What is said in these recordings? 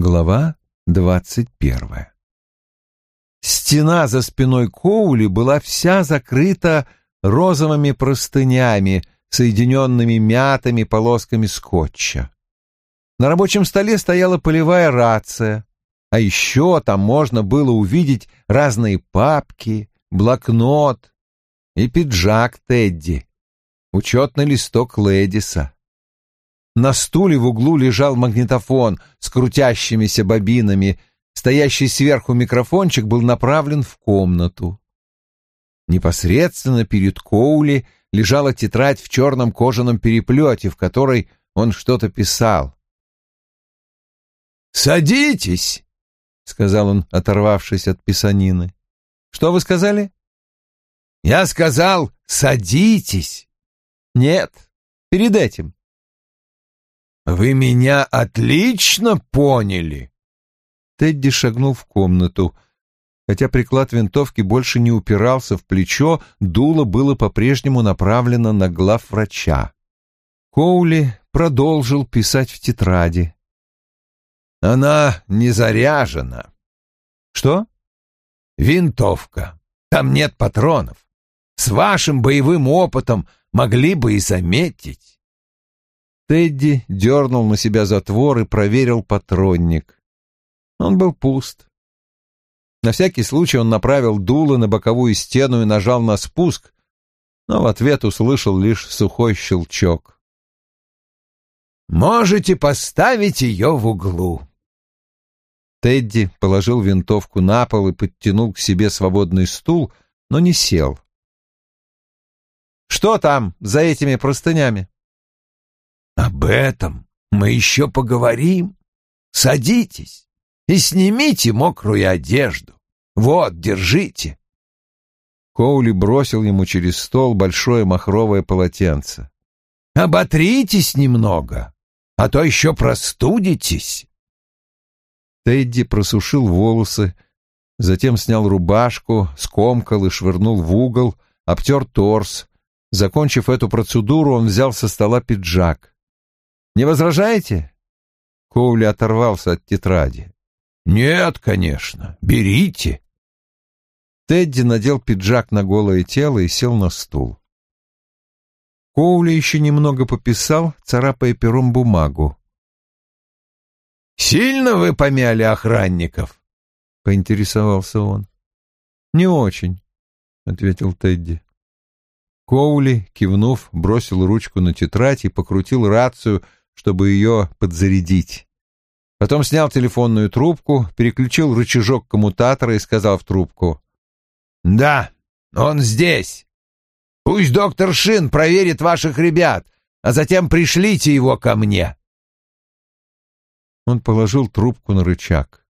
Глава двадцать первая Стена за спиной Коули была вся закрыта розовыми простынями, соединенными мятыми полосками скотча. На рабочем столе стояла полевая рация, а еще там можно было увидеть разные папки, блокнот и пиджак Тедди, учетный листок Лэдиса. На стуле в углу лежал магнитофон с крутящимися бобинами, стоящий сверху микрофончик был направлен в комнату. Непосредственно перед Коули лежала тетрадь в черном кожаном переплете, в которой он что-то писал. «Садитесь!» — сказал он, оторвавшись от писанины. «Что вы сказали?» «Я сказал, садитесь!» «Нет, перед этим. «Вы меня отлично поняли!» Тедди шагнул в комнату. Хотя приклад винтовки больше не упирался в плечо, дуло было по-прежнему направлено на главврача. Коули продолжил писать в тетради. «Она не заряжена». «Что?» «Винтовка. Там нет патронов. С вашим боевым опытом могли бы и заметить». Тедди дернул на себя затвор и проверил патронник. Он был пуст. На всякий случай он направил дуло на боковую стену и нажал на спуск, но в ответ услышал лишь сухой щелчок. «Можете поставить ее в углу». Тедди положил винтовку на пол и подтянул к себе свободный стул, но не сел. «Что там за этими простынями?» Об этом мы еще поговорим. Садитесь и снимите мокрую одежду. Вот, держите. Коули бросил ему через стол большое махровое полотенце. Оботритесь немного, а то еще простудитесь. Тедди просушил волосы, затем снял рубашку, скомкал и швырнул в угол, обтер торс. Закончив эту процедуру, он взял со стола пиджак. Не возражаете?» Коули оторвался от тетради. «Нет, конечно. Берите». Тедди надел пиджак на голое тело и сел на стул. Коули еще немного пописал, царапая пером бумагу. «Сильно вы помяли охранников?» — поинтересовался он. «Не очень», — ответил Тедди. Коули, кивнув, бросил ручку на тетрадь и покрутил рацию, чтобы ее подзарядить. Потом снял телефонную трубку, переключил рычажок коммутатора и сказал в трубку. «Да, он здесь. Пусть доктор Шин проверит ваших ребят, а затем пришлите его ко мне». Он положил трубку на рычаг.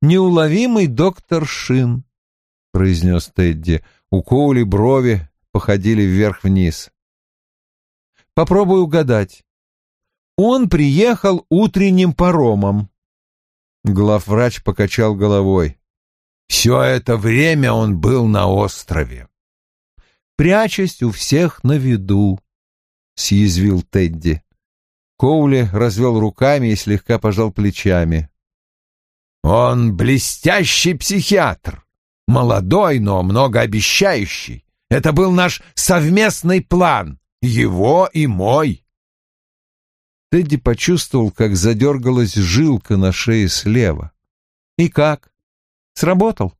«Неуловимый доктор Шин», — произнес Тедди. У Коули брови походили вверх-вниз. «Попробуй угадать. Он приехал утренним паромом. Главврач покачал головой. Все это время он был на острове. Прячась у всех на виду, съязвил Тедди. Коули развел руками и слегка пожал плечами. Он блестящий психиатр, молодой, но многообещающий. Это был наш совместный план, его и мой. Тедди почувствовал, как задергалась жилка на шее слева. «И как? Сработал?»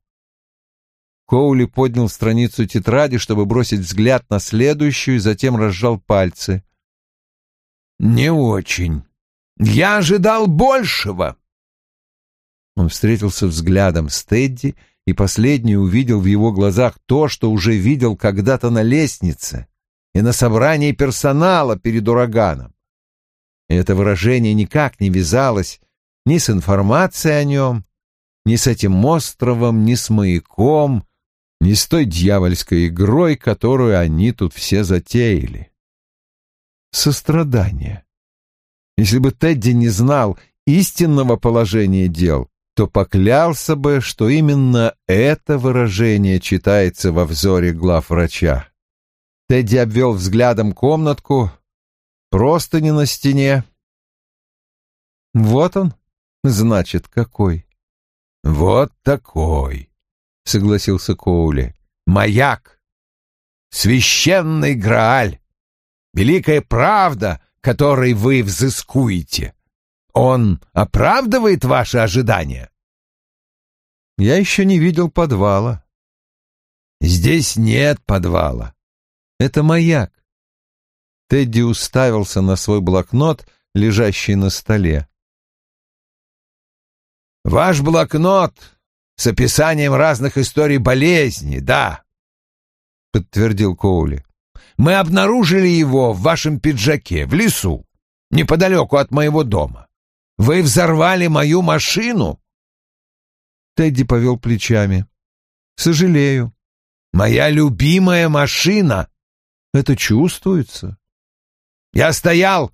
Коули поднял страницу тетради, чтобы бросить взгляд на следующую, затем разжал пальцы. «Не очень. Я ожидал большего!» Он встретился взглядом с Тедди, и последний увидел в его глазах то, что уже видел когда-то на лестнице и на собрании персонала перед ураганом это выражение никак не вязалось ни с информацией о нем, ни с этим островом, ни с маяком, ни с той дьявольской игрой, которую они тут все затеяли. Сострадание. Если бы Тедди не знал истинного положения дел, то поклялся бы, что именно это выражение читается во взоре главврача. Тедди обвел взглядом комнатку, Просто не на стене. Вот он, Значит, какой? Вот такой, согласился Коули. Маяк. Священный Грааль. Великая правда, которой вы взыскуете. Он оправдывает ваши ожидания? Я еще не видел подвала. Здесь нет подвала. Это маяк. Тедди уставился на свой блокнот, лежащий на столе. «Ваш блокнот с описанием разных историй болезни, да», — подтвердил Коули. «Мы обнаружили его в вашем пиджаке, в лесу, неподалеку от моего дома. Вы взорвали мою машину?» Тедди повел плечами. «Сожалею». «Моя любимая машина!» «Это чувствуется». «Я стоял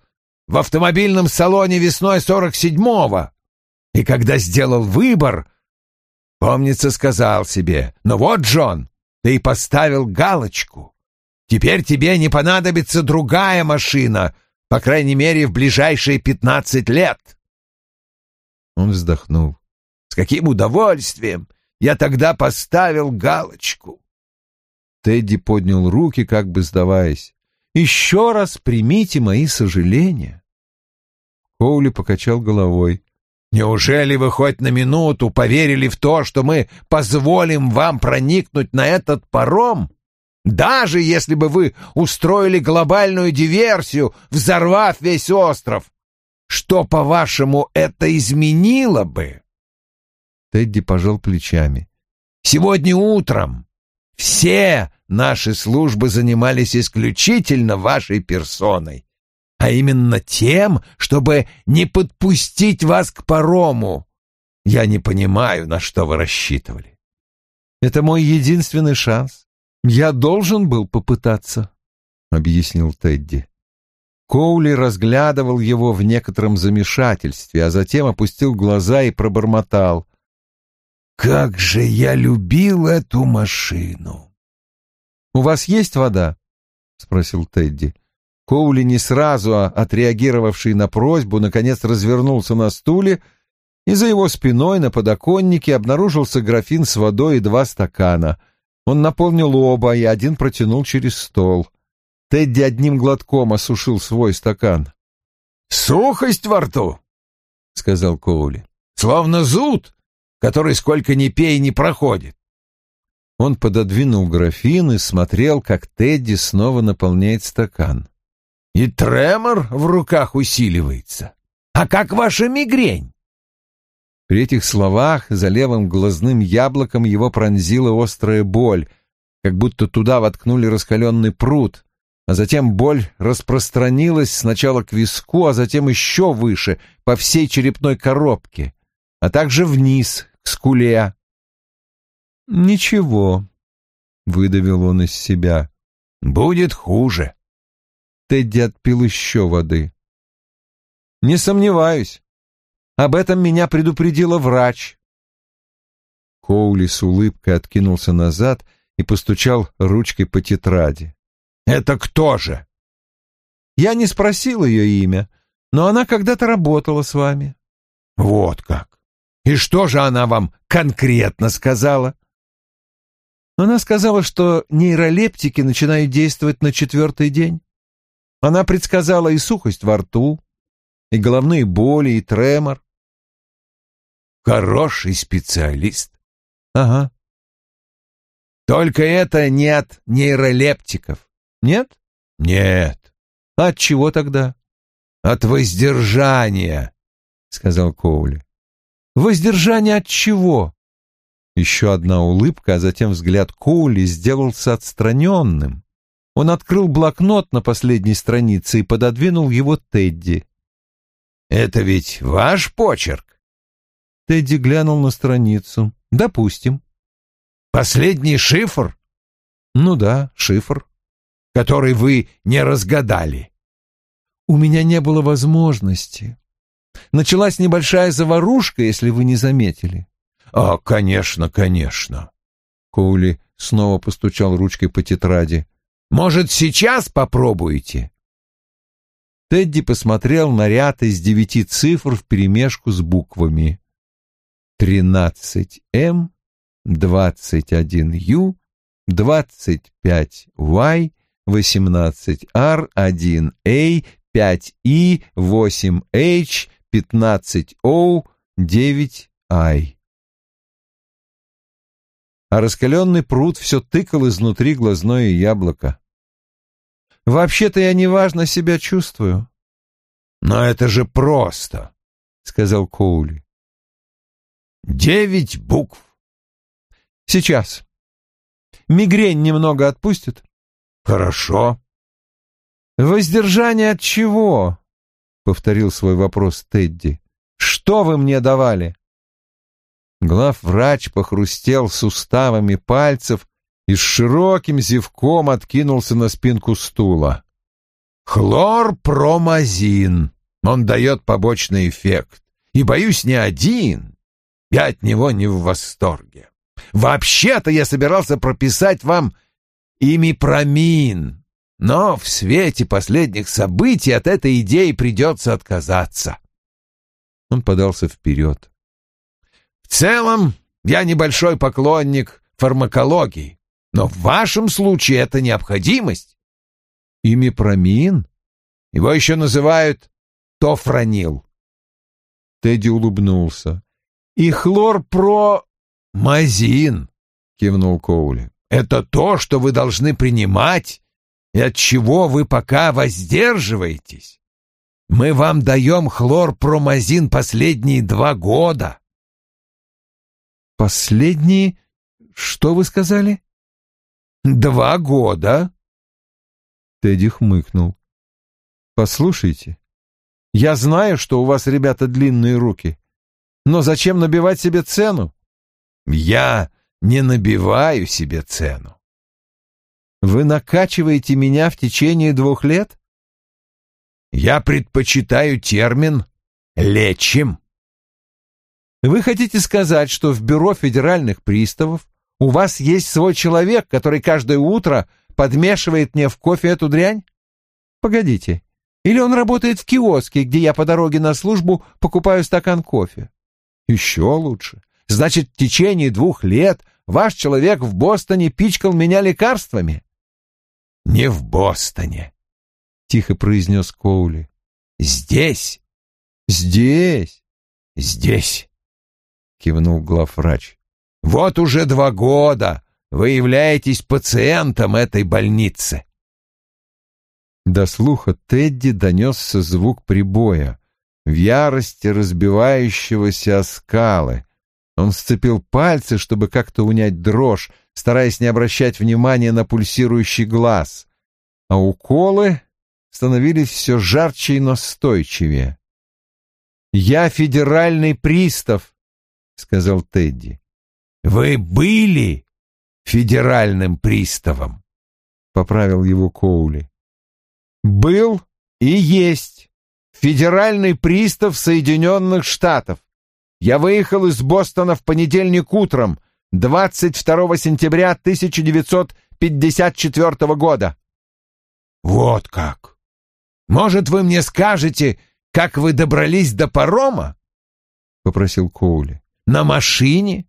в автомобильном салоне весной сорок седьмого, и когда сделал выбор, помнится, сказал себе, «Ну вот, Джон, ты поставил галочку. Теперь тебе не понадобится другая машина, по крайней мере, в ближайшие пятнадцать лет». Он вздохнул. «С каким удовольствием я тогда поставил галочку!» Тедди поднял руки, как бы сдаваясь. «Еще раз примите мои сожаления». Коули покачал головой. «Неужели вы хоть на минуту поверили в то, что мы позволим вам проникнуть на этот паром? Даже если бы вы устроили глобальную диверсию, взорвав весь остров, что, по-вашему, это изменило бы?» Тедди пожал плечами. «Сегодня утром все наши службы занимались исключительно вашей персоной, а именно тем, чтобы не подпустить вас к парому. Я не понимаю, на что вы рассчитывали». «Это мой единственный шанс. Я должен был попытаться», — объяснил Тедди. Коули разглядывал его в некотором замешательстве, а затем опустил глаза и пробормотал. «Как же я любил эту машину!» «У вас есть вода?» — спросил Тедди. Коули, не сразу а отреагировавший на просьбу, наконец развернулся на стуле, и за его спиной на подоконнике обнаружился графин с водой и два стакана. Он наполнил оба, и один протянул через стол. Тедди одним глотком осушил свой стакан. «Сухость во рту!» — сказал Коули. «Словно зуд, который сколько ни пей не проходит». Он пододвинул графин и смотрел, как Тедди снова наполняет стакан. «И тремор в руках усиливается. А как ваша мигрень?» При этих словах за левым глазным яблоком его пронзила острая боль, как будто туда воткнули раскаленный пруд, а затем боль распространилась сначала к виску, а затем еще выше, по всей черепной коробке, а также вниз, скуле. «Ничего», — выдавил он из себя. «Будет хуже». Тедди отпил еще воды. «Не сомневаюсь. Об этом меня предупредила врач». Коули с улыбкой откинулся назад и постучал ручкой по тетради. Это кто же? Я не спросил ее имя, но она когда-то работала с вами. Вот как. И что же она вам конкретно сказала? Она сказала, что нейролептики начинают действовать на четвертый день. Она предсказала и сухость во рту, и головные боли, и тремор. Хороший специалист. Ага. Только это не от нейролептиков. Нет? Нет. От чего тогда? От воздержания, сказал Коули. Воздержание от чего? Еще одна улыбка, а затем взгляд Коули сделался отстраненным. Он открыл блокнот на последней странице и пододвинул его Тедди. «Это ведь ваш почерк?» Тедди глянул на страницу. «Допустим». «Последний шифр?» «Ну да, шифр» который вы не разгадали? У меня не было возможности. Началась небольшая заварушка, если вы не заметили. А, конечно, конечно. Коули снова постучал ручкой по тетради. Может, сейчас попробуете? Тедди посмотрел на ряд из девяти цифр вперемешку с буквами. 13М, 21Ю, 25Y, 18R, 1A, 5И, 8H, 15O, 9I. А раскаленный пруд все тыкал изнутри глазное яблоко. «Вообще-то я неважно себя чувствую». «Но это же просто», — сказал Коули. «Девять букв». «Сейчас. Мигрень немного отпустит?» «Хорошо». «Воздержание от чего?» — повторил свой вопрос Тедди. «Что вы мне давали?» Главврач похрустел суставами пальцев и с широким зевком откинулся на спинку стула. «Хлорпромазин. Он дает побочный эффект. И, боюсь, не один. Я от него не в восторге. Вообще-то я собирался прописать вам имипромин, но в свете последних событий от этой идеи придется отказаться». Он подался вперед. В целом, я небольшой поклонник фармакологии, но в вашем случае это необходимость. Имипромин? Его еще называют тофранил. Тедди улыбнулся. И хлорпромазин, кивнул Коули. Это то, что вы должны принимать и от чего вы пока воздерживаетесь. Мы вам даем хлорпромазин последние два года. Последние... Что вы сказали? Два года. Тедди хмыкнул. Послушайте, я знаю, что у вас, ребята, длинные руки. Но зачем набивать себе цену? Я не набиваю себе цену. Вы накачиваете меня в течение двух лет? Я предпочитаю термин «лечим». Вы хотите сказать, что в бюро федеральных приставов у вас есть свой человек, который каждое утро подмешивает мне в кофе эту дрянь? Погодите. Или он работает в киоске, где я по дороге на службу покупаю стакан кофе? Еще лучше. Значит, в течение двух лет ваш человек в Бостоне пичкал меня лекарствами? Не в Бостоне, тихо произнес Коули. Здесь. Здесь. Здесь. — кивнул главврач. «Вот уже два года вы являетесь пациентом этой больницы». До слуха Тедди донесся звук прибоя, в ярости разбивающегося о скалы. Он сцепил пальцы, чтобы как-то унять дрожь, стараясь не обращать внимания на пульсирующий глаз, а уколы становились все жарче и настойчивее. «Я федеральный пристав», — сказал Тедди. «Вы были федеральным приставом», — поправил его Коули. «Был и есть федеральный пристав Соединенных Штатов. Я выехал из Бостона в понедельник утром, 22 сентября 1954 года». «Вот как! Может, вы мне скажете, как вы добрались до парома?» — попросил Коули. На машине?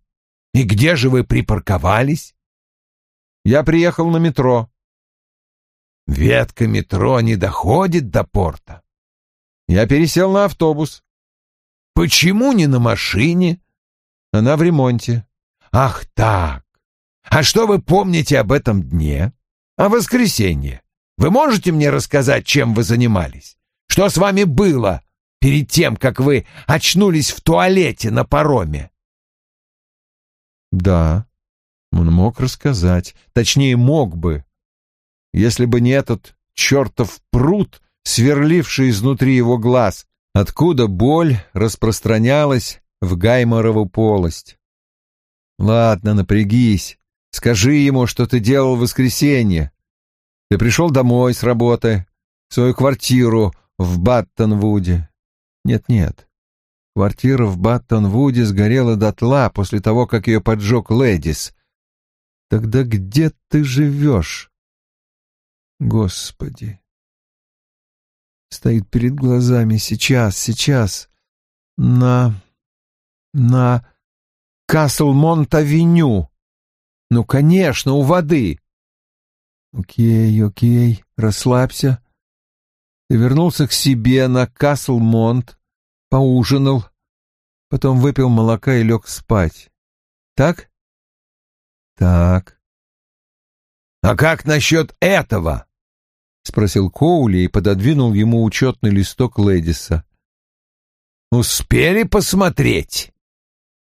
И где же вы припарковались? Я приехал на метро. Ветка метро не доходит до порта. Я пересел на автобус. Почему не на машине? Она в ремонте. Ах так. А что вы помните об этом дне? О воскресенье? Вы можете мне рассказать, чем вы занимались? Что с вами было перед тем, как вы очнулись в туалете на пароме? Да, он мог рассказать, точнее, мог бы, если бы не этот чертов пруд, сверливший изнутри его глаз, откуда боль распространялась в Гайморову полость. Ладно, напрягись, скажи ему, что ты делал в воскресенье. Ты пришел домой с работы, в свою квартиру в Баттонвуде. Нет-нет. Квартира в Баттон-Вуде сгорела дотла после того, как ее поджег Лэдис. Тогда где ты живешь? Господи! стоит перед глазами. Сейчас, сейчас. На... на... Каслмонт-авеню. Ну, конечно, у воды. Окей, окей, расслабься. Ты вернулся к себе на Каслмонт, поужинал, потом выпил молока и лег спать. Так? Так. «А как насчет этого?» — спросил Коули и пододвинул ему учетный листок Лэдиса. «Успели посмотреть?»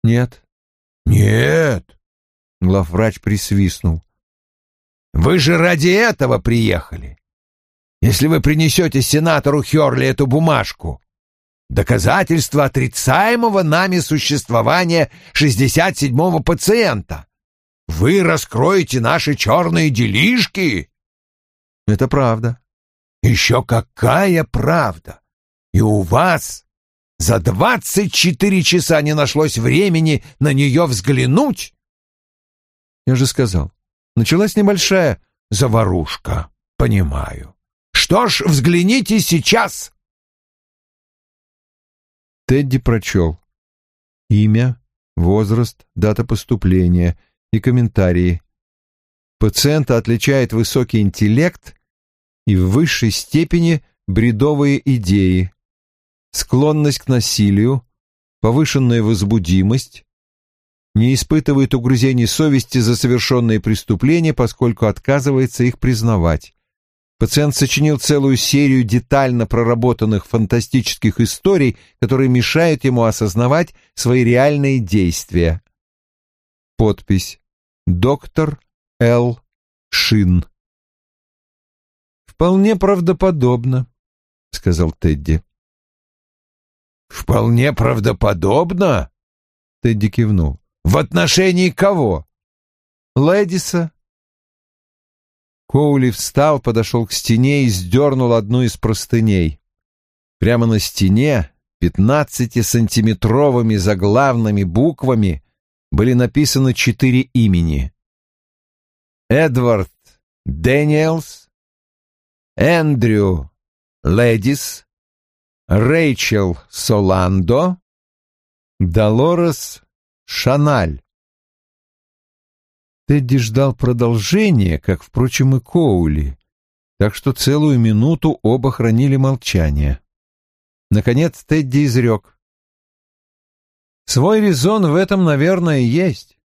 «Нет». «Нет». Главврач присвистнул. «Вы же ради этого приехали. Если вы принесете сенатору Херли эту бумажку, доказательство отрицаемого нами существования 67-го пациента, вы раскроете наши черные делишки?» «Это правда». «Еще какая правда! И у вас за двадцать четыре часа не нашлось времени на нее взглянуть?» «Я же сказал, началась небольшая заварушка, понимаю. Что ж, взгляните сейчас!» Тедди прочел. Имя, возраст, дата поступления — и комментарии. Пациента отличает высокий интеллект и в высшей степени бредовые идеи, склонность к насилию, повышенная возбудимость, не испытывает угрызений совести за совершенные преступления, поскольку отказывается их признавать. Пациент сочинил целую серию детально проработанных фантастических историй, которые мешают ему осознавать свои реальные действия. Подпись доктор Л. Шин. «Вполне правдоподобно», — сказал Тедди. «Вполне правдоподобно?» — Тедди кивнул. «В отношении кого?» «Лэдиса». Коули встал, подошел к стене и сдернул одну из простыней. Прямо на стене, пятнадцатисантиметровыми заглавными буквами, были написаны четыре имени. Эдвард Дэниелс, Эндрю Ледис, Рэйчел Соландо, Долорес Шаналь. Тедди ждал продолжения, как, впрочем, и Коули, так что целую минуту оба хранили молчание. Наконец Тедди изрек. Свой резон в этом, наверное, есть.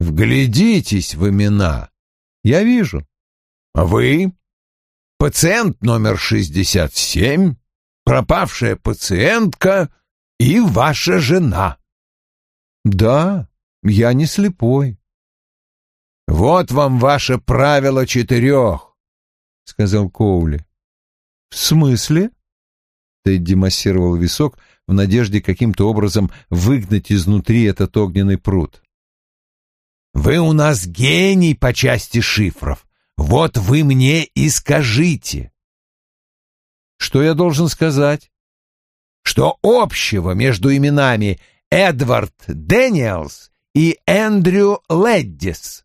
Вглядитесь в имена. Я вижу. А вы? Пациент номер 67, пропавшая пациентка и ваша жена. Да, я не слепой. Вот вам ваше правило четырех, сказал Коули. В смысле? Тедди массировал висок, в надежде каким-то образом выгнать изнутри этот огненный пруд. «Вы у нас гений по части шифров. Вот вы мне и скажите». «Что я должен сказать?» «Что общего между именами Эдвард Дэниелс и Эндрю Леддис?»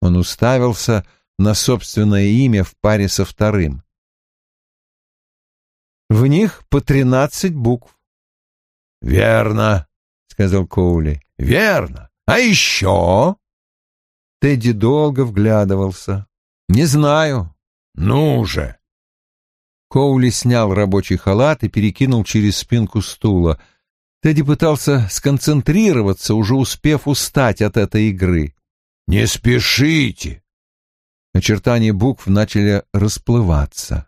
Он уставился на собственное имя в паре со вторым. В них по тринадцать букв. «Верно», — сказал Коули. «Верно. А еще?» Тедди долго вглядывался. «Не знаю». «Ну же!» Коули снял рабочий халат и перекинул через спинку стула. Тедди пытался сконцентрироваться, уже успев устать от этой игры. «Не спешите!» Очертания букв начали расплываться.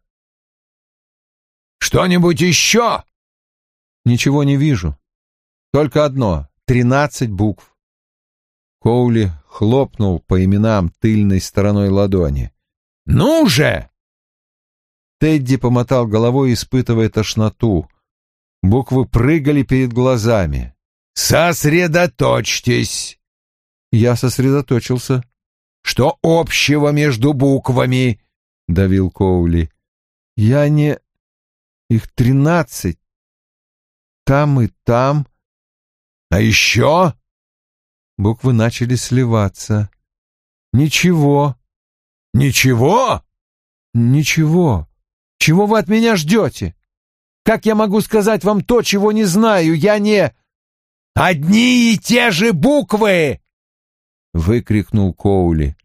Что-нибудь еще?» «Ничего не вижу. Только одно — тринадцать букв». Коули хлопнул по именам тыльной стороной ладони. «Ну же!» Тедди помотал головой, испытывая тошноту. Буквы прыгали перед глазами. «Сосредоточьтесь!» Я сосредоточился. «Что общего между буквами?» — давил Коули. «Я не...» Их тринадцать. Там и там. А еще? Буквы начали сливаться. Ничего. Ничего? Ничего. Чего вы от меня ждете? Как я могу сказать вам то, чего не знаю? Я не...» «Одни и те же буквы!» — выкрикнул Коули.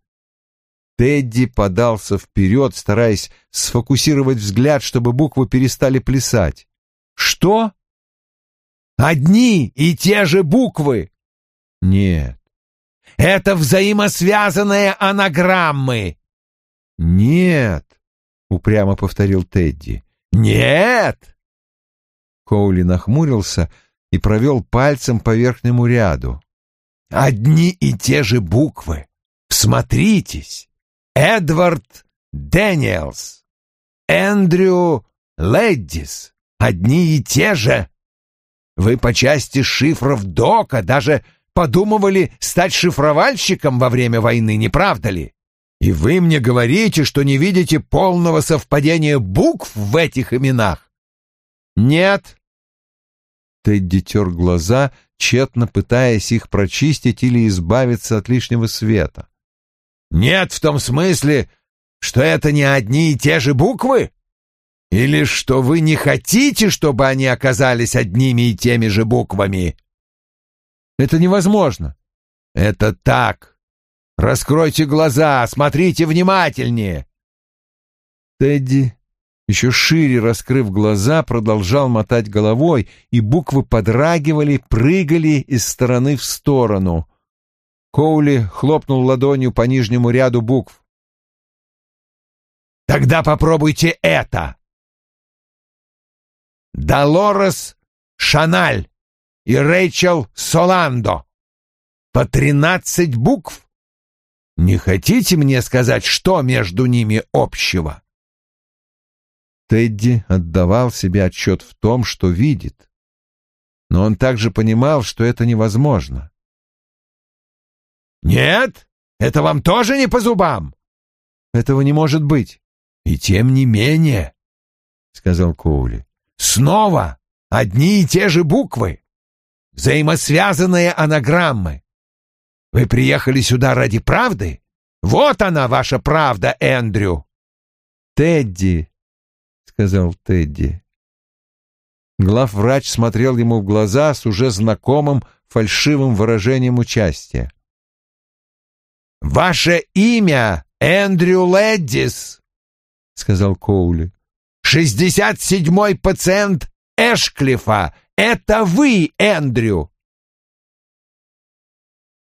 Тедди подался вперед, стараясь сфокусировать взгляд, чтобы буквы перестали плясать. «Что?» «Одни и те же буквы!» «Нет». «Это взаимосвязанные анаграммы!» «Нет», — упрямо повторил Тедди. «Нет!» Коули нахмурился и провел пальцем по верхнему ряду. «Одни и те же буквы. Всмотритесь. Эдвард Дэниелс, Эндрю Леддис. Одни и те же. Вы по части шифров Дока даже подумывали стать шифровальщиком во время войны, не правда ли? И вы мне говорите, что не видите полного совпадения букв в этих именах? Нет. Тедди тер глаза, тщетно пытаясь их прочистить или избавиться от лишнего света. Нет в том смысле, что это не одни и те же буквы? Или что вы не хотите, чтобы они оказались одними и теми же буквами? Это невозможно. Это так. Раскройте глаза, смотрите внимательнее. Тедди, еще шире раскрыв глаза, продолжал мотать головой, и буквы подрагивали, прыгали из стороны в сторону. Коули хлопнул ладонью по нижнему ряду букв. «Тогда попробуйте это!» «Долорес Шаналь и Рэйчел Соландо. По тринадцать букв не хотите мне сказать, что между ними общего?» Тедди отдавал себе отчет в том, что видит. Но он также понимал, что это невозможно. «Нет? Это вам тоже не по зубам?» «Этого не может быть». «И тем не менее», — сказал Коули, — «снова одни и те же буквы, взаимосвязанные анаграммы. Вы приехали сюда ради правды? Вот она, ваша правда, Эндрю!» «Тедди», — сказал Тедди. Главврач смотрел ему в глаза с уже знакомым фальшивым выражением участия. «Ваше имя Эндрю Леддис», — сказал Коули. «Шестьдесят седьмой пациент Эшклифа. Это вы, Эндрю.